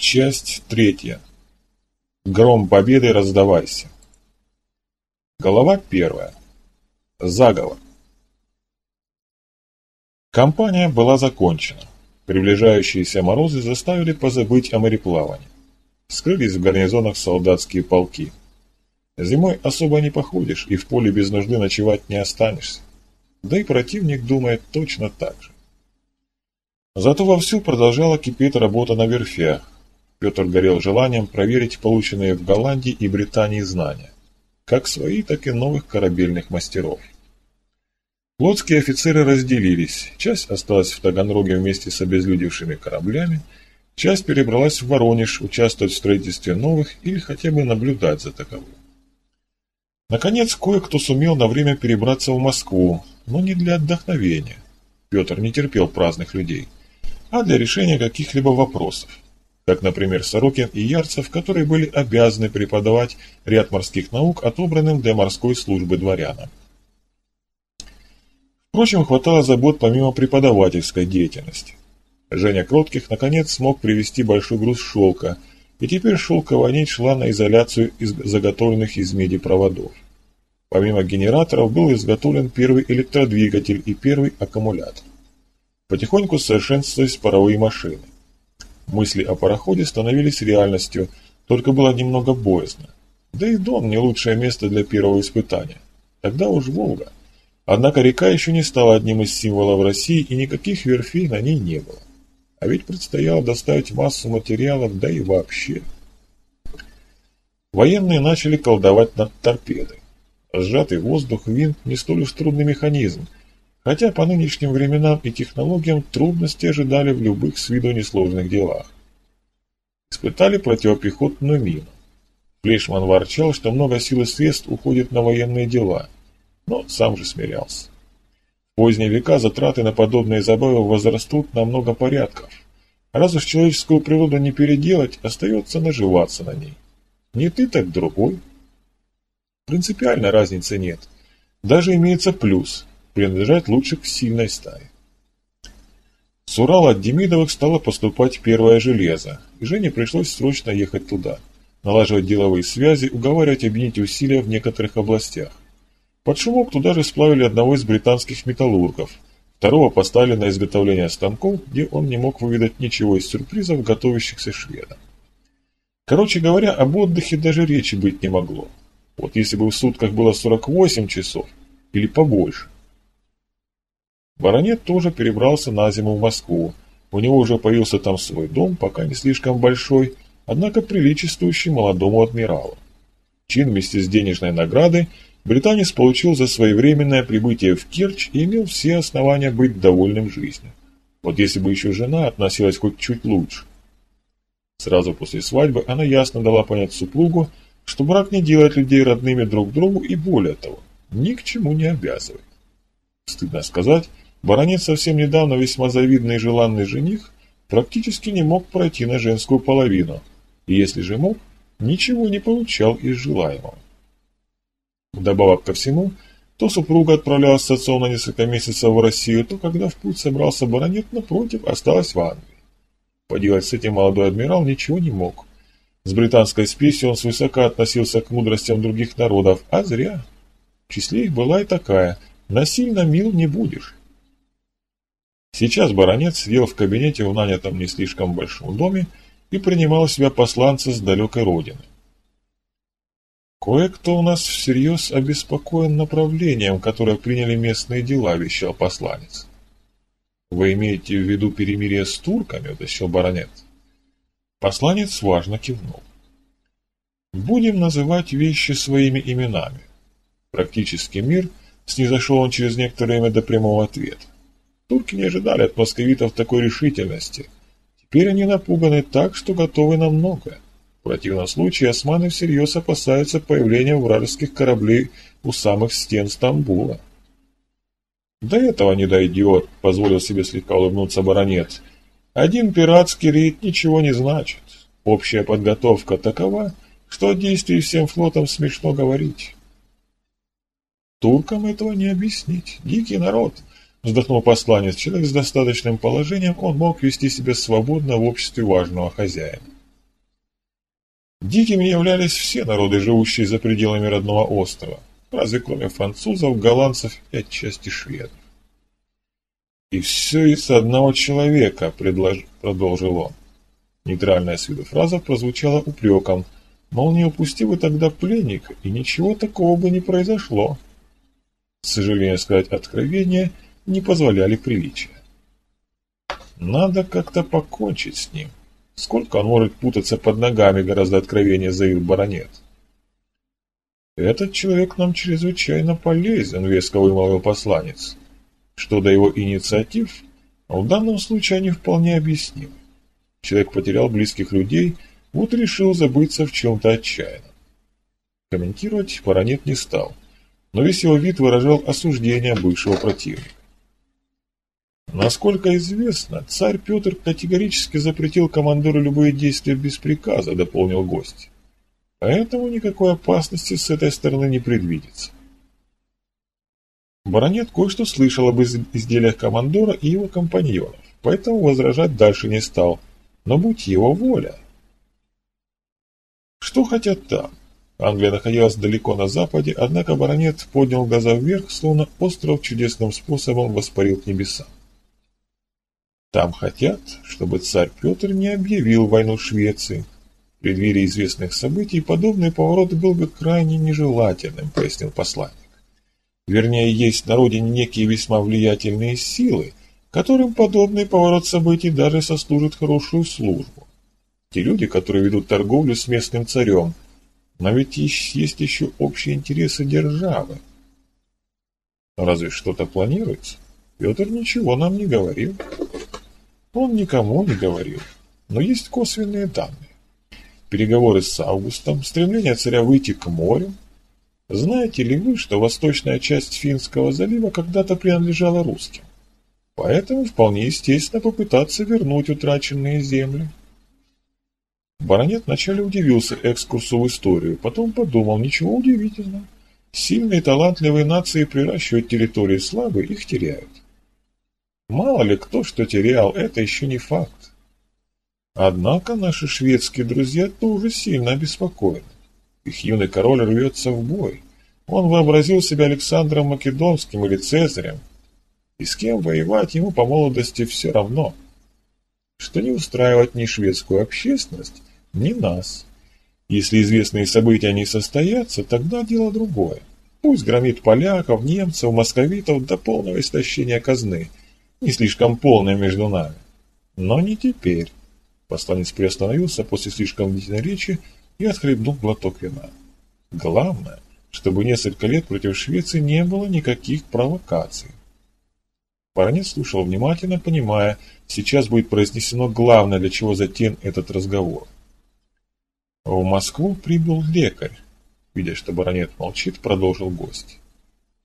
Часть третья. Гром победы раздавайся. Голова первая. Заговор. Кампания была закончена. Приближающиеся морозы заставили позабыть о мореплавании. Скрылись в гарнизонах солдатские полки. Зимой особо не походишь и в поле без нужды ночевать не останешься. Да и противник думает точно так же. Зато вовсю продолжала кипеть работа на верфях, Петр горел желанием проверить полученные в Голландии и Британии знания, как свои, так и новых корабельных мастеров. Флотские офицеры разделились, часть осталась в Таганроге вместе с обезлюдевшими кораблями, часть перебралась в Воронеж участвовать в строительстве новых или хотя бы наблюдать за таковым. Наконец, кое-кто сумел на время перебраться в Москву, но не для отдохновения. Петр не терпел праздных людей, а для решения каких-либо вопросов как, например, Сорокин и Ярцев, которые были обязаны преподавать ряд морских наук отобранным для морской службы дворянам. Впрочем, хватало забот помимо преподавательской деятельности. Женя Кротких наконец смог привезти большой груз шелка, и теперь шелковая нить шла на изоляцию из заготовленных из меди проводов. Помимо генераторов был изготовлен первый электродвигатель и первый аккумулятор. Потихоньку совершенствовались паровые машины. Мысли о пароходе становились реальностью, только было немного боязно. Да и Дон не лучшее место для первого испытания. Тогда уж Волга. Однако река еще не стала одним из символов России, и никаких верфей на ней не было. А ведь предстояло доставить массу материалов, да и вообще. Военные начали колдовать над торпедой. Сжатый воздух, винт не столь уж трудный механизм, Хотя по нынешним временам и технологиям трудности ожидали в любых с виду несложных делах. Испытали противопехотную мину. Флейшман ворчал, что много сил и средств уходит на военные дела, но сам же смирялся. В поздние века затраты на подобные забавы возрастут на много порядков. Раз уж человеческую природу не переделать, остается наживаться на ней. Не ты, так другой. Принципиально разницы нет. Даже имеется плюс принадлежать лучше к сильной стае. С Урала от Демидовых стало поступать первое железо, и Жене пришлось срочно ехать туда, налаживать деловые связи, уговаривать объединить усилия в некоторых областях. Под шумок туда же сплавили одного из британских металлургов, второго поставили на изготовление станков, где он не мог выведать ничего из сюрпризов, готовящихся шведам. Короче говоря, об отдыхе даже речи быть не могло. Вот если бы в сутках было 48 часов, или побольше, Баронет тоже перебрался на зиму в Москву. У него уже появился там свой дом, пока не слишком большой, однако приличествующий молодому адмиралу. Чин вместе с денежной наградой британец получил за своевременное прибытие в Керчь и имел все основания быть довольным жизнью. Вот если бы еще жена относилась хоть чуть лучше. Сразу после свадьбы она ясно дала понять супругу, что брак не делает людей родными друг другу и более того, ни к чему не обязывает. Стыдно сказать, Баронет совсем недавно весьма завидный и желанный жених практически не мог пройти на женскую половину, и если же мог, ничего не получал из желаемого. Вдобавок ко всему, то супруга отправлялась с отцом на несколько месяцев в Россию, то когда в путь собрался баронет, напротив, осталась в Англии. Поделать с этим молодой адмирал ничего не мог. С британской спесью он свысока относился к мудростям других народов, а зря. В числе их была и такая – насильно мил не будешь. Сейчас баронец сидел в кабинете в нанятом не слишком большом доме и принимал себя посланца с далекой родины. «Кое-кто у нас всерьез обеспокоен направлением, которое приняли местные дела», — вещал посланец. «Вы имеете в виду перемирие с турками?» — уточнил баронет. Посланец важно кивнул. «Будем называть вещи своими именами. Практически мир снизошел он через некоторое время до прямого ответа. Турки не ожидали от московитов такой решительности. Теперь они напуганы так, что готовы на многое. В противном случае османы всерьез опасаются появления вражеских кораблей у самых стен Стамбула. «До этого не дойдет», — позволил себе слегка улыбнуться баронет. «Один пиратский рейд ничего не значит. Общая подготовка такова, что о действии всем флотом смешно говорить». Туркам этого не объяснить. Дикий народ. Вздохнул посланец. Человек с достаточным положением, он мог вести себя свободно в обществе важного хозяина. Дикими являлись все народы, живущие за пределами родного острова, разве кроме французов, голландцев и отчасти шведов. «И все из одного человека», — предлож... продолжил он. Нейтральная с виду фраза прозвучала упреком, мол, не упусти бы тогда пленника, и ничего такого бы не произошло. К сожалению, сказать откровение не позволяли приличия. Надо как-то покончить с ним. Сколько он может путаться под ногами, гораздо откровеннее заявил баронет. «Этот человек нам чрезвычайно полезен», — веско вымолвил посланец. Что до его инициатив, в данном случае они вполне объяснимы. Человек потерял близких людей, вот решил забыться в чем-то отчаянно. Комментировать баронет не стал, но весь его вид выражал осуждение бывшего противника. Насколько известно, царь Петр категорически запретил командору любые действия без приказа, дополнил гость. Поэтому никакой опасности с этой стороны не предвидится. Баронет кое-что слышал об изделиях командора и его компаньонов, поэтому возражать дальше не стал, но будь его воля. Что хотят там? Англия находилась далеко на западе, однако баронет поднял глаза вверх, словно остров чудесным способом воспарил к небесам. Там хотят, чтобы царь Петр не объявил войну Швеции. В преддверии известных событий подобный поворот был бы крайне нежелательным, пояснил посланник. Вернее, есть на родине некие весьма влиятельные силы, которым подобный поворот событий даже сослужит хорошую службу. Те люди, которые ведут торговлю с местным царем, но ведь есть еще общие интересы державы. Разве что-то планируется? Петр ничего нам не говорил. Он никому не говорил, но есть косвенные данные. Переговоры с Августом, стремление царя выйти к морю. Знаете ли вы, что восточная часть Финского залива когда-то принадлежала русским? Поэтому вполне естественно попытаться вернуть утраченные земли. Баронет вначале удивился экскурсу в историю, потом подумал, ничего удивительного. Сильные талантливые нации приращивают территории слабые, их теряют. Мало ли кто что терял, это еще не факт. Однако наши шведские друзья тоже сильно обеспокоены. Их юный король рвется в бой. Он вообразил себя Александром Македонским или Цезарем. И с кем воевать ему по молодости все равно. Что не устраивает ни шведскую общественность, ни нас. Если известные события не состоятся, тогда дело другое. Пусть громит поляков, немцев, московитов до полного истощения казны – не слишком полная между нами. Но не теперь. Посланец приостановился после слишком длительной речи и отхлебнул глоток вина. Главное, чтобы несколько лет против Швеции не было никаких провокаций. Баронец слушал внимательно, понимая, сейчас будет произнесено главное, для чего затеян этот разговор. В Москву прибыл лекарь. Видя, что баронет молчит, продолжил гость.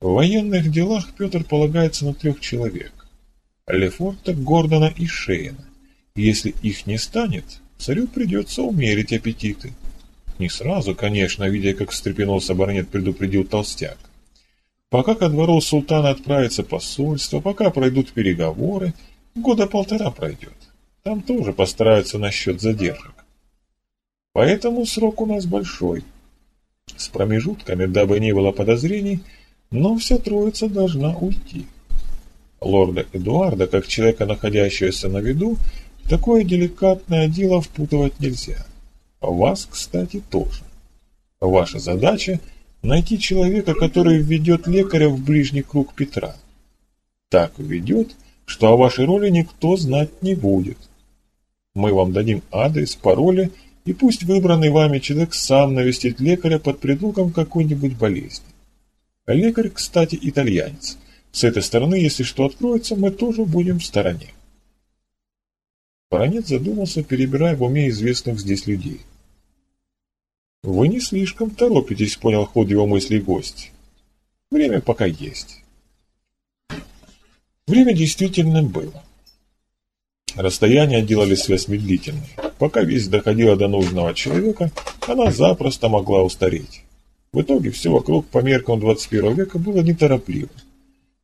В военных делах Петр полагается на трех человек. Лефорта, Гордона и Шейна. Если их не станет, царю придется умерить аппетиты. Не сразу, конечно, видя, как встрепенулся баронет, предупредил толстяк. Пока ко двору султана отправится посольство, пока пройдут переговоры, года полтора пройдет. Там тоже постараются насчет задержек. Поэтому срок у нас большой. С промежутками, дабы не было подозрений, но вся троица должна уйти лорда Эдуарда, как человека, находящегося на виду, такое деликатное дело впутывать нельзя. Вас, кстати, тоже. Ваша задача – найти человека, который введет лекаря в ближний круг Петра. Так введет, что о вашей роли никто знать не будет. Мы вам дадим адрес, пароли, и пусть выбранный вами человек сам навестит лекаря под предлогом какой-нибудь болезни. Лекарь, кстати, итальянец – с этой стороны, если что откроется, мы тоже будем в стороне. Баронет задумался, перебирая в уме известных здесь людей. «Вы не слишком торопитесь», — понял ход его мыслей гость. «Время пока есть». Время действительно было. Расстояния делали связь медлительной. Пока весть доходила до нужного человека, она запросто могла устареть. В итоге все вокруг по меркам 21 века было неторопливо.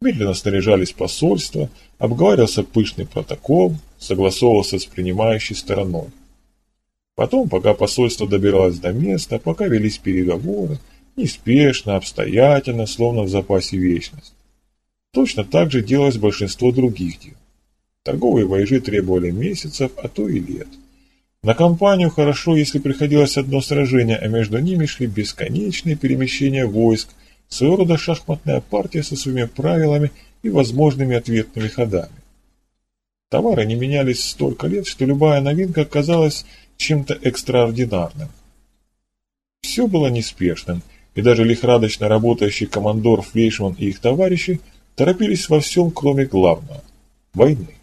Медленно снаряжались посольства, обговаривался пышный протокол, согласовывался с принимающей стороной. Потом, пока посольство добиралось до места, пока велись переговоры, неспешно, обстоятельно, словно в запасе вечность. Точно так же делалось большинство других дел. Торговые воежи требовали месяцев, а то и лет. На компанию хорошо, если приходилось одно сражение, а между ними шли бесконечные перемещения войск, своего рода шахматная партия со своими правилами и возможными ответными ходами. Товары не менялись столько лет, что любая новинка казалась чем-то экстраординарным. Все было неспешным, и даже лихорадочно работающий командор Флейшман и их товарищи торопились во всем, кроме главного – войны.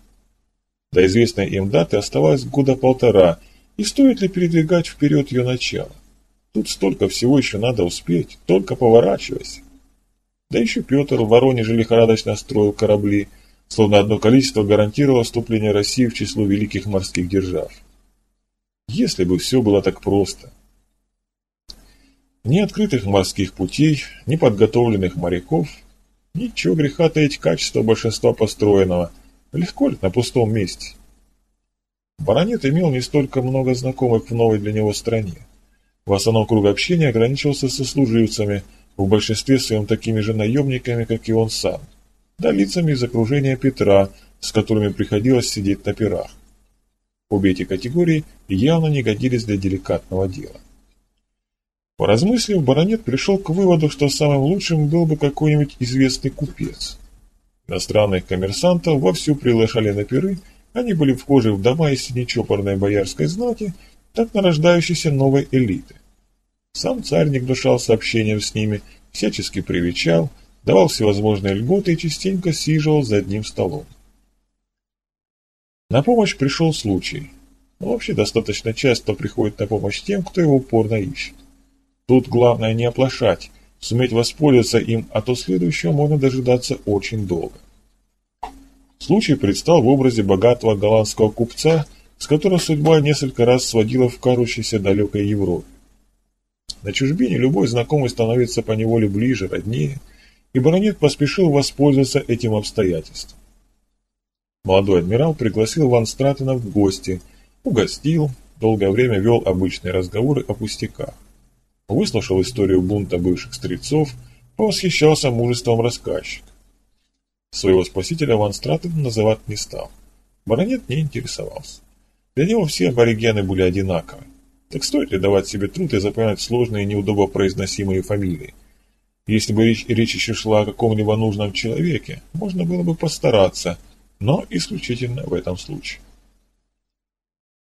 До известной им даты оставалось года полтора, и стоит ли передвигать вперед ее начало? Тут столько всего еще надо успеть, только поворачивайся. Да еще Петр в Воронеже лихорадочно строил корабли, словно одно количество гарантировало вступление России в число великих морских держав. Если бы все было так просто. Ни открытых морских путей, ни подготовленных моряков, ничего греха таить качество большинства построенного, легко ли на пустом месте. Баронет имел не столько много знакомых в новой для него стране. В основном круг общения ограничивался со служивцами, в большинстве своем такими же наемниками, как и он сам, да лицами из окружения Петра, с которыми приходилось сидеть на пирах. Обе эти категории явно не годились для деликатного дела. Поразмыслив, баронет пришел к выводу, что самым лучшим был бы какой-нибудь известный купец. Иностранных коммерсантов вовсю приглашали на пиры, они были вхожи в дома из нечопорной боярской знати, так нарождающейся новой элиты. Сам царь гнушался общением с ними, всячески привечал, давал всевозможные льготы и частенько сиживал за одним столом. На помощь пришел случай. Но вообще достаточно часто приходит на помощь тем, кто его упорно ищет. Тут главное не оплошать, суметь воспользоваться им, а то следующего можно дожидаться очень долго. Случай предстал в образе богатого голландского купца, с которым судьба несколько раз сводила в карущейся далекой Европе. На чужбине любой знакомый становится поневоле ближе, роднее, и баронет поспешил воспользоваться этим обстоятельством. Молодой адмирал пригласил Ван Стратена в гости, угостил, долгое время вел обычные разговоры о пустяках. Выслушал историю бунта бывших стрельцов, повосхищался мужеством рассказчика. Своего спасителя Ван Стратен называть не стал. Баронет не интересовался. Для него все аборигены были одинаковы. Так стоит ли давать себе труд и запоминать сложные и неудобно произносимые фамилии? Если бы речь, речь еще шла о каком-либо нужном человеке, можно было бы постараться, но исключительно в этом случае.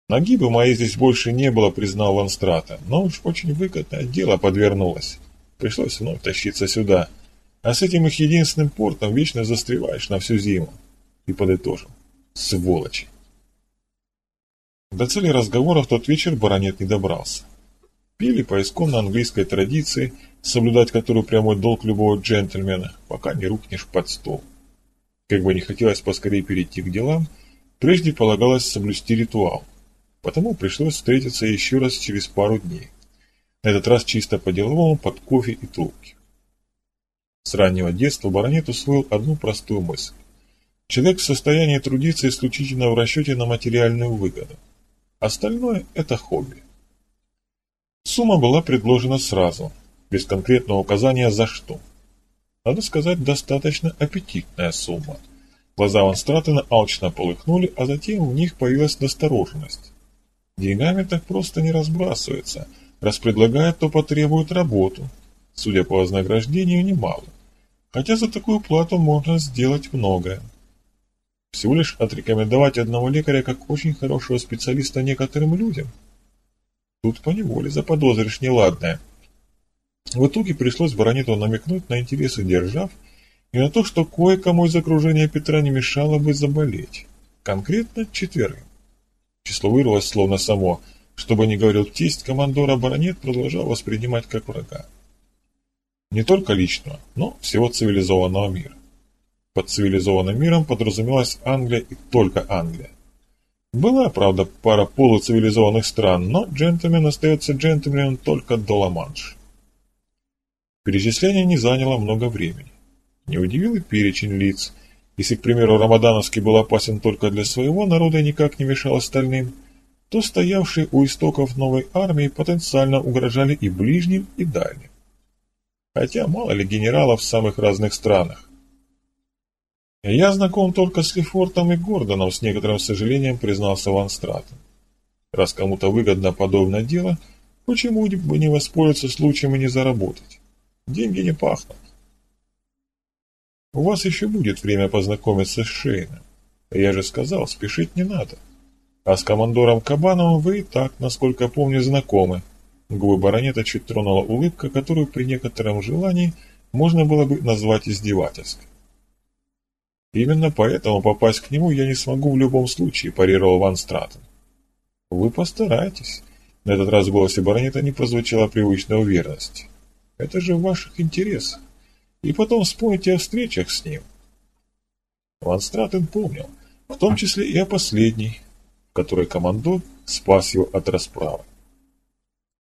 Нагибы моей здесь больше не было, признал Ванстрата, но уж очень выгодное дело подвернулось. Пришлось вновь тащиться сюда. А с этим их единственным портом вечно застреваешь на всю зиму. И подытожил. Сволочи. До цели разговора в тот вечер баронет не добрался. Пили по исконно английской традиции, соблюдать которую прямой долг любого джентльмена, пока не рухнешь под стол. Как бы не хотелось поскорее перейти к делам, прежде полагалось соблюсти ритуал. Потому пришлось встретиться еще раз через пару дней. На этот раз чисто по-деловому, под кофе и трубки. С раннего детства баронет усвоил одну простую мысль. Человек в состоянии трудиться исключительно в расчете на материальную выгоду. Остальное – это хобби. Сумма была предложена сразу, без конкретного указания за что. Надо сказать, достаточно аппетитная сумма. Глаза Ван Стратена алчно полыхнули, а затем в них появилась настороженность. Деньгами так просто не разбрасывается. Раз предлагают, то потребуют работу. Судя по вознаграждению, немало. Хотя за такую плату можно сделать многое. Всего лишь отрекомендовать одного лекаря как очень хорошего специалиста некоторым людям. Тут поневоле заподозришь неладное. В итоге пришлось баронету намекнуть на интересы держав и на то, что кое-кому из окружения Петра не мешало бы заболеть. Конкретно четверым. Число вырвалось словно само. Чтобы не говорил тесть, командора баронет продолжал воспринимать как врага. Не только личного, но всего цивилизованного мира. Под цивилизованным миром подразумевалась Англия и только Англия. Была, правда, пара полуцивилизованных стран, но джентльмен остается джентльменом только до Ла-Манш. Перечисление не заняло много времени. Не удивил и перечень лиц. Если, к примеру, Рамадановский был опасен только для своего народа и никак не мешал остальным, то стоявшие у истоков новой армии потенциально угрожали и ближним, и дальним. Хотя мало ли генералов в самых разных странах. Я знаком только с Лефортом и Гордоном, с некоторым сожалением признался Ван Стратен. Раз кому-то выгодно подобное дело, почему бы не воспользоваться случаем и не заработать? Деньги не пахнут. У вас еще будет время познакомиться с Шейном. Я же сказал, спешить не надо. А с командором Кабановым вы и так, насколько помню, знакомы. Губы баронета чуть тронула улыбка, которую при некотором желании можно было бы назвать издевательской. Именно поэтому попасть к нему я не смогу в любом случае, парировал Ван Стратен. Вы постарайтесь. На этот раз в голосе баронета не прозвучала привычная уверенность. Это же в ваших интересах и потом вспомните о встречах с ним. Ван Стратен помнил, в том числе и о последней, в которой командор спас его от расправы.